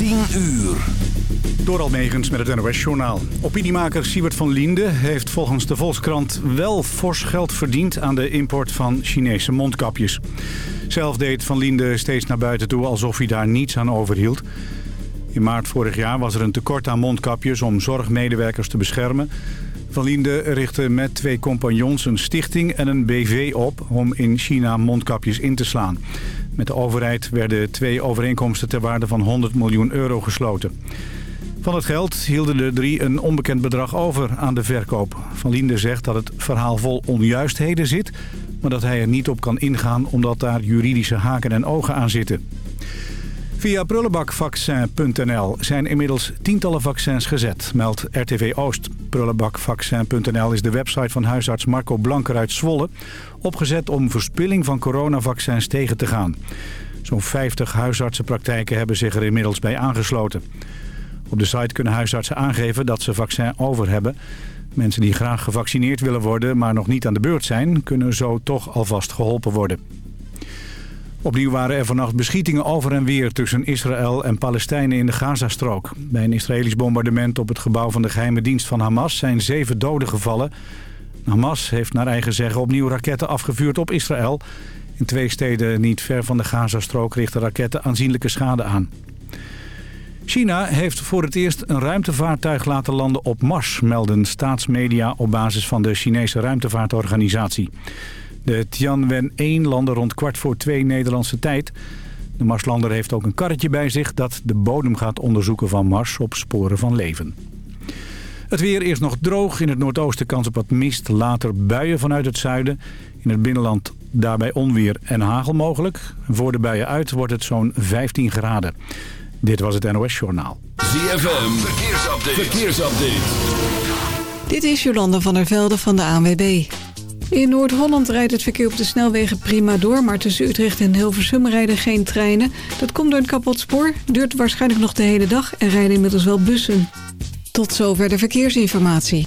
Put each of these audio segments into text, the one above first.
10 uur. Door Almegens met het NOS-journaal. Opiniemaker Siebert van Liende heeft volgens de Volkskrant wel fors geld verdiend aan de import van Chinese mondkapjes. Zelf deed Van Liende steeds naar buiten toe alsof hij daar niets aan overhield. In maart vorig jaar was er een tekort aan mondkapjes om zorgmedewerkers te beschermen. Van Liende richtte met twee compagnons een stichting en een BV op om in China mondkapjes in te slaan. Met de overheid werden twee overeenkomsten ter waarde van 100 miljoen euro gesloten. Van het geld hielden de drie een onbekend bedrag over aan de verkoop. Van Liende zegt dat het verhaal vol onjuistheden zit... maar dat hij er niet op kan ingaan omdat daar juridische haken en ogen aan zitten. Via prullenbakvaccin.nl zijn inmiddels tientallen vaccins gezet, meldt RTV Oost. Prullenbakvaccin.nl is de website van huisarts Marco Blanker uit Zwolle... opgezet om verspilling van coronavaccins tegen te gaan. Zo'n 50 huisartsenpraktijken hebben zich er inmiddels bij aangesloten. Op de site kunnen huisartsen aangeven dat ze vaccin over hebben. Mensen die graag gevaccineerd willen worden, maar nog niet aan de beurt zijn... kunnen zo toch alvast geholpen worden. Opnieuw waren er vannacht beschietingen over en weer tussen Israël en Palestijnen in de Gazastrook. Bij een Israëlisch bombardement op het gebouw van de geheime dienst van Hamas zijn zeven doden gevallen. Hamas heeft naar eigen zeggen opnieuw raketten afgevuurd op Israël. In twee steden niet ver van de Gazastrook richten raketten aanzienlijke schade aan. China heeft voor het eerst een ruimtevaartuig laten landen op Mars, melden staatsmedia op basis van de Chinese ruimtevaartorganisatie. De Tianwen-1 landde rond kwart voor twee Nederlandse tijd. De Marslander heeft ook een karretje bij zich dat de bodem gaat onderzoeken van Mars op sporen van leven. Het weer is nog droog. In het noordoosten kans op wat mist. Later buien vanuit het zuiden. In het binnenland daarbij onweer en hagel mogelijk. Voor de buien uit wordt het zo'n 15 graden. Dit was het NOS Journaal. ZFM, verkeersupdate. verkeersupdate. Dit is Jolanda van der Velde van de ANWB. In Noord-Holland rijdt het verkeer op de snelwegen prima door... maar tussen Utrecht en Hilversum rijden geen treinen. Dat komt door een kapot spoor, duurt waarschijnlijk nog de hele dag... en rijden inmiddels wel bussen. Tot zover de verkeersinformatie.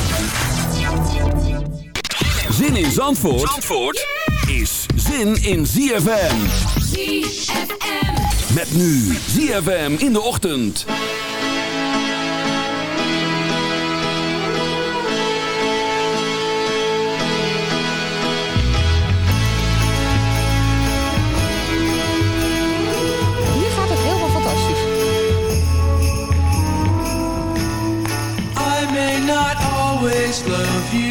Zin in Zandvoort, Zandvoort is zin in ZFM. ZFM. Met nu ZFM in de ochtend. Hier gaat het helemaal fantastisch. I may not always love you,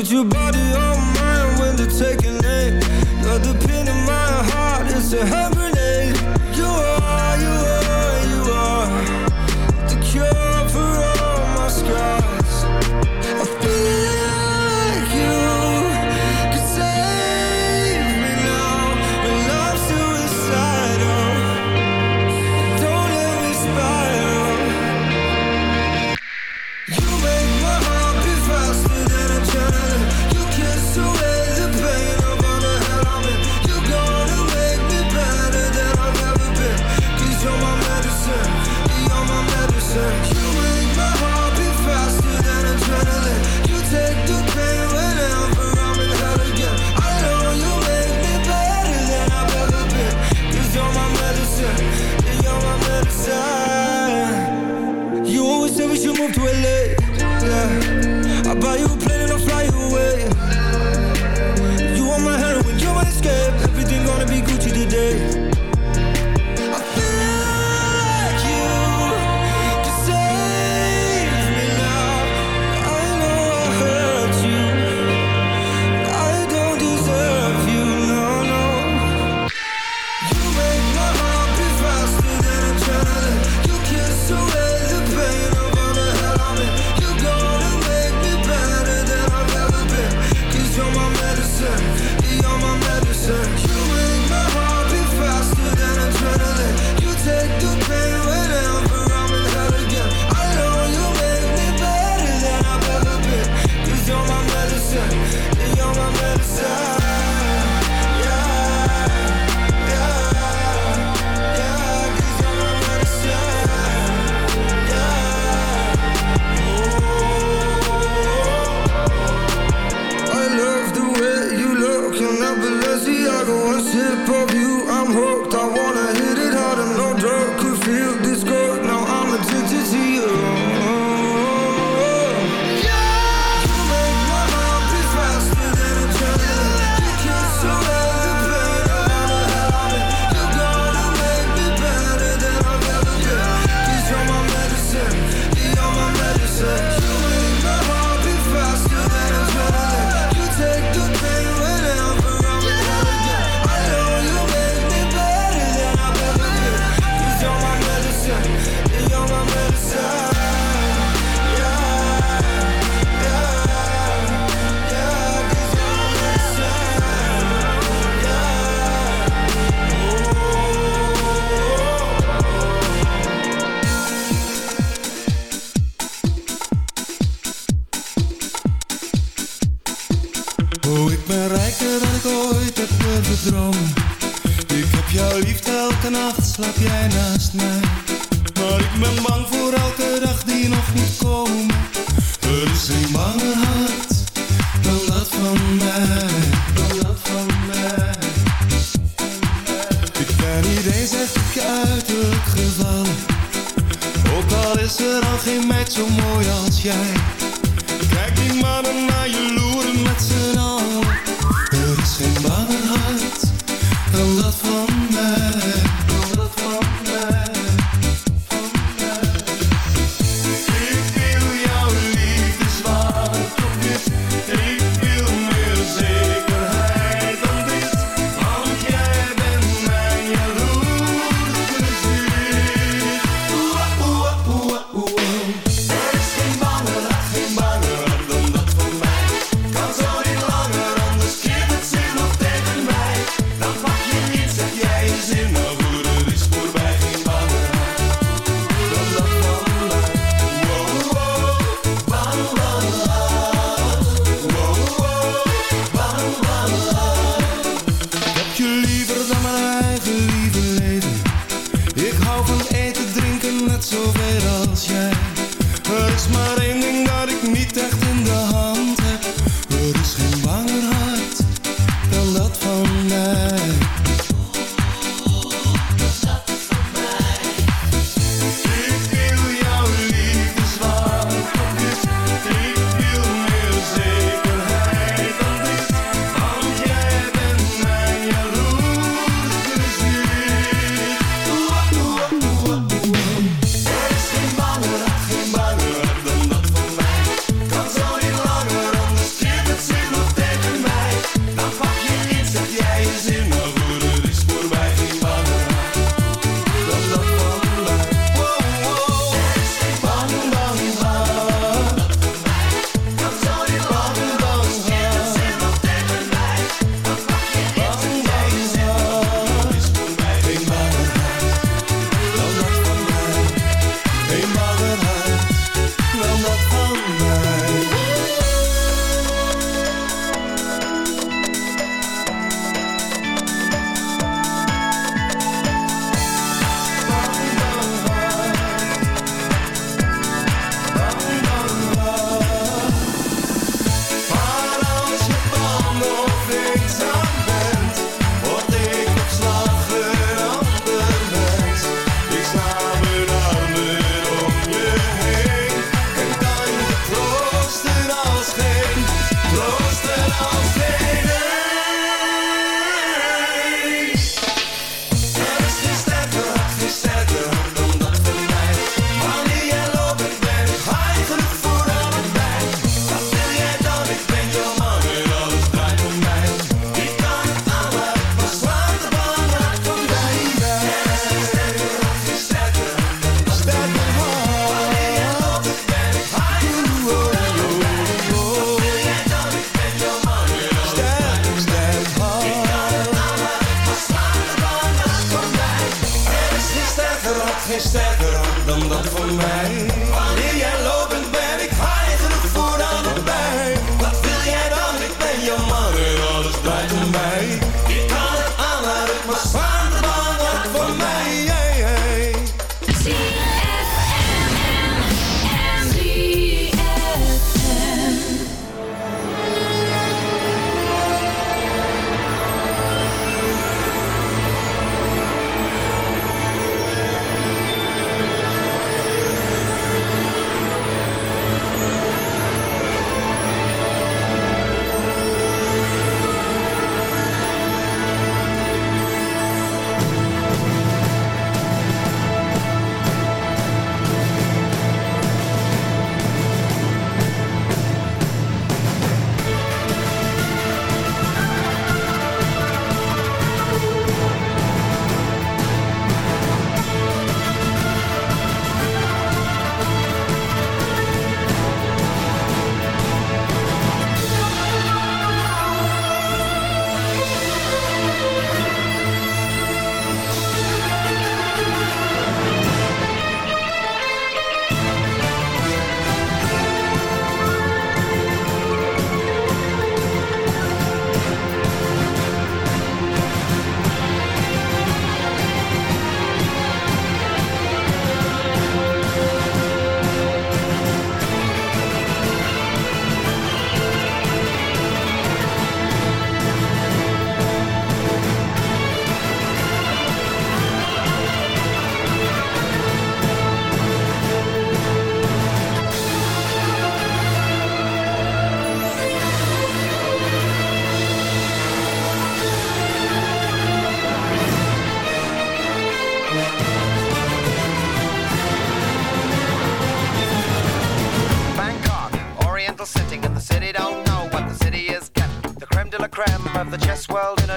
Put your body on mine when they're taking aim. You're the pin in my heart, it's a heaven.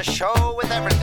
Show with everything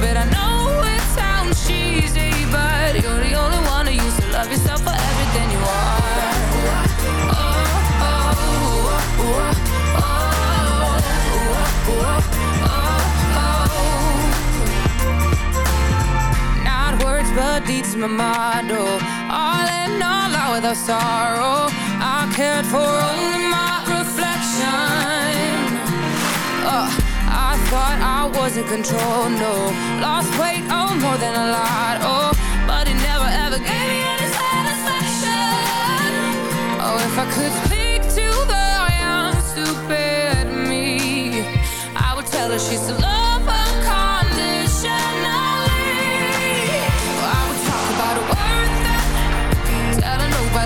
bit. I know it sounds cheesy, but you're the only one Deeds, my motto. All in all, out without sorrow. I cared for only my reflection. Uh, I thought I was in control, no. Lost weight, oh, more than a lot, oh. But it never ever gave me any satisfaction. Oh, if I could speak to the young, stupid me, I would tell her she's to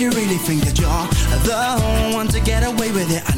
You really think that you're the one to get away with it.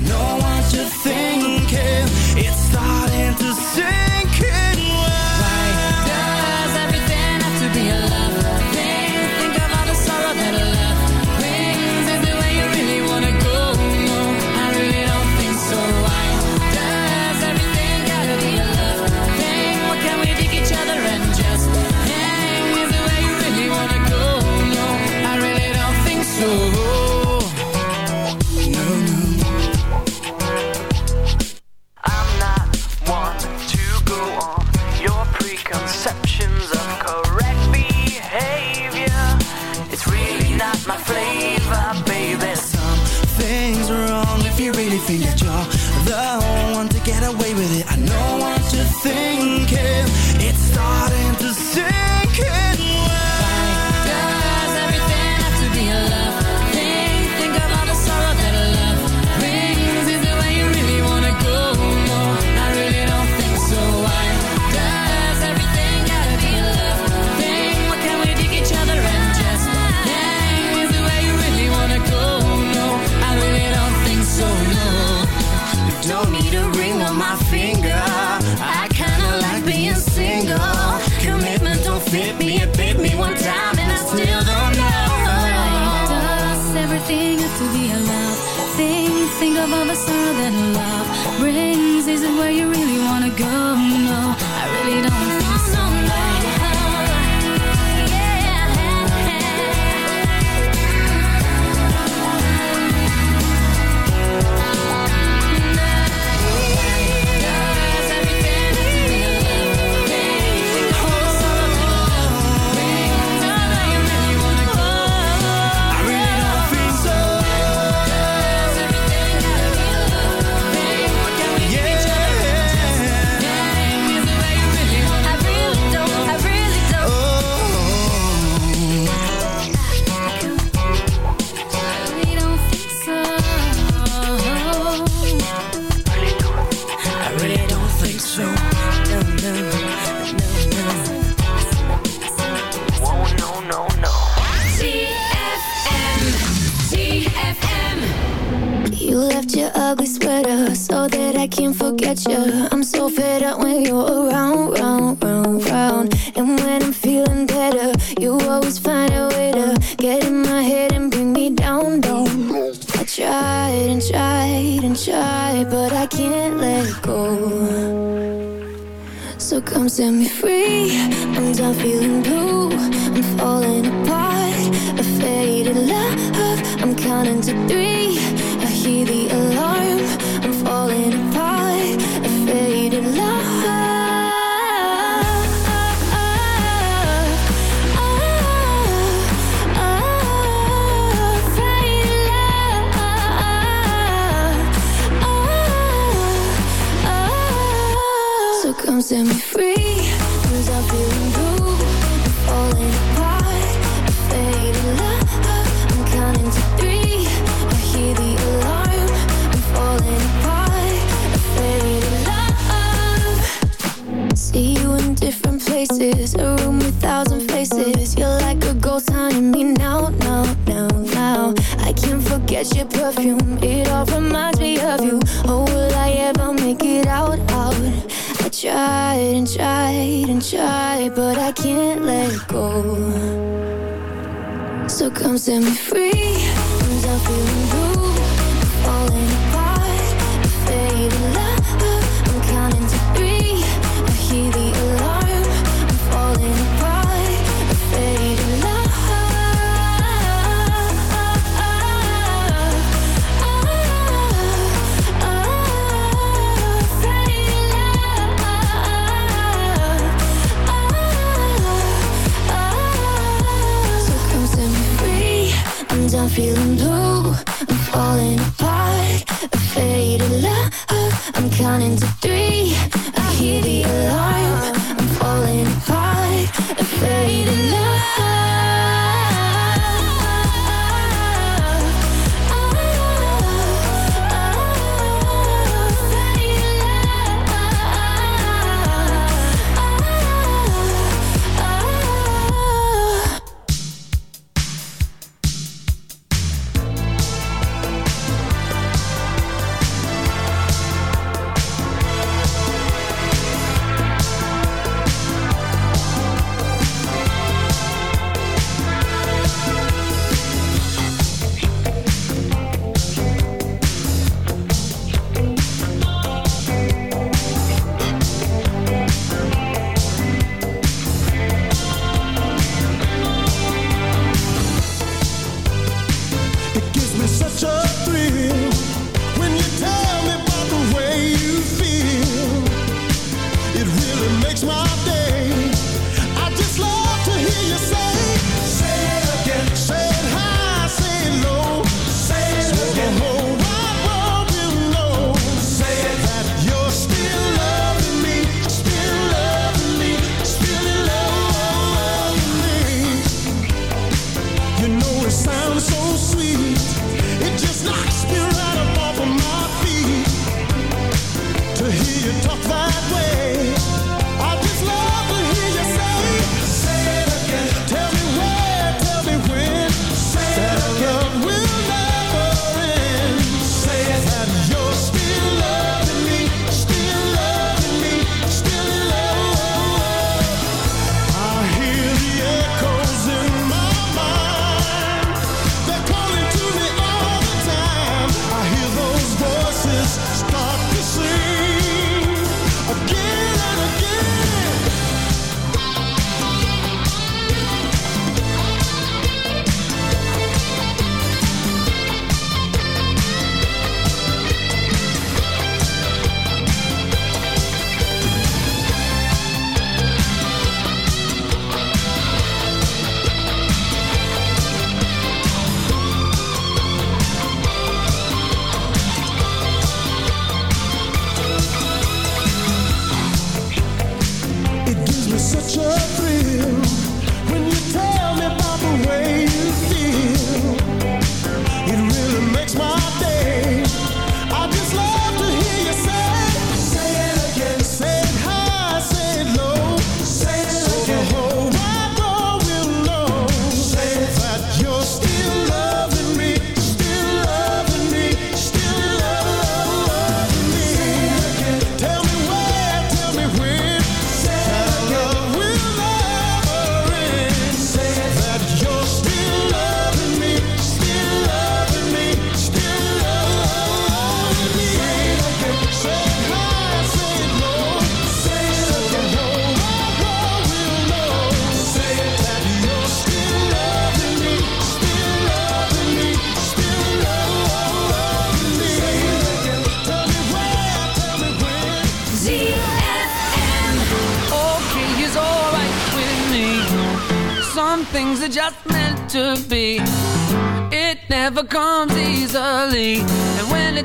set me free. I'm done feeling blue. I'm falling apart. A faded love. I'm counting to three.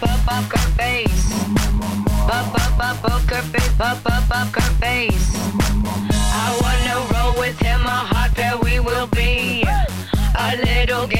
poker face. her face, poker face. I wanna roll with him, a we will be. A little.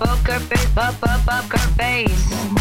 poker face, pop up, up her face.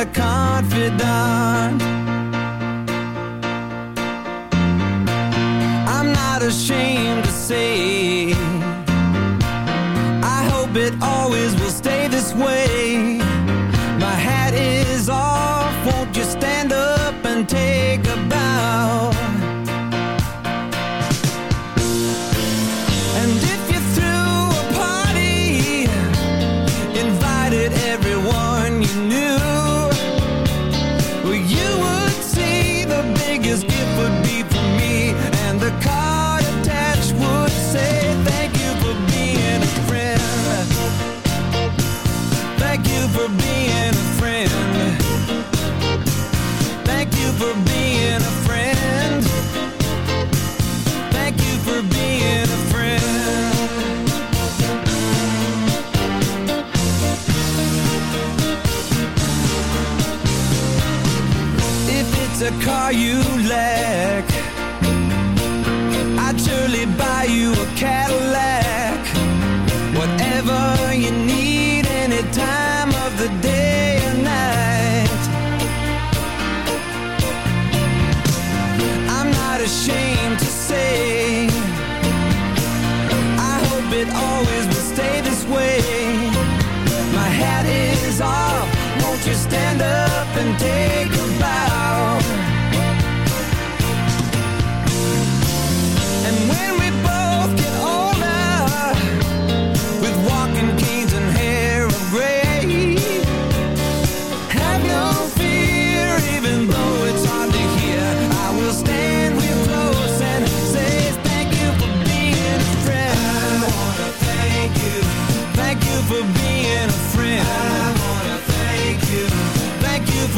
a confidant. are you.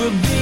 for me.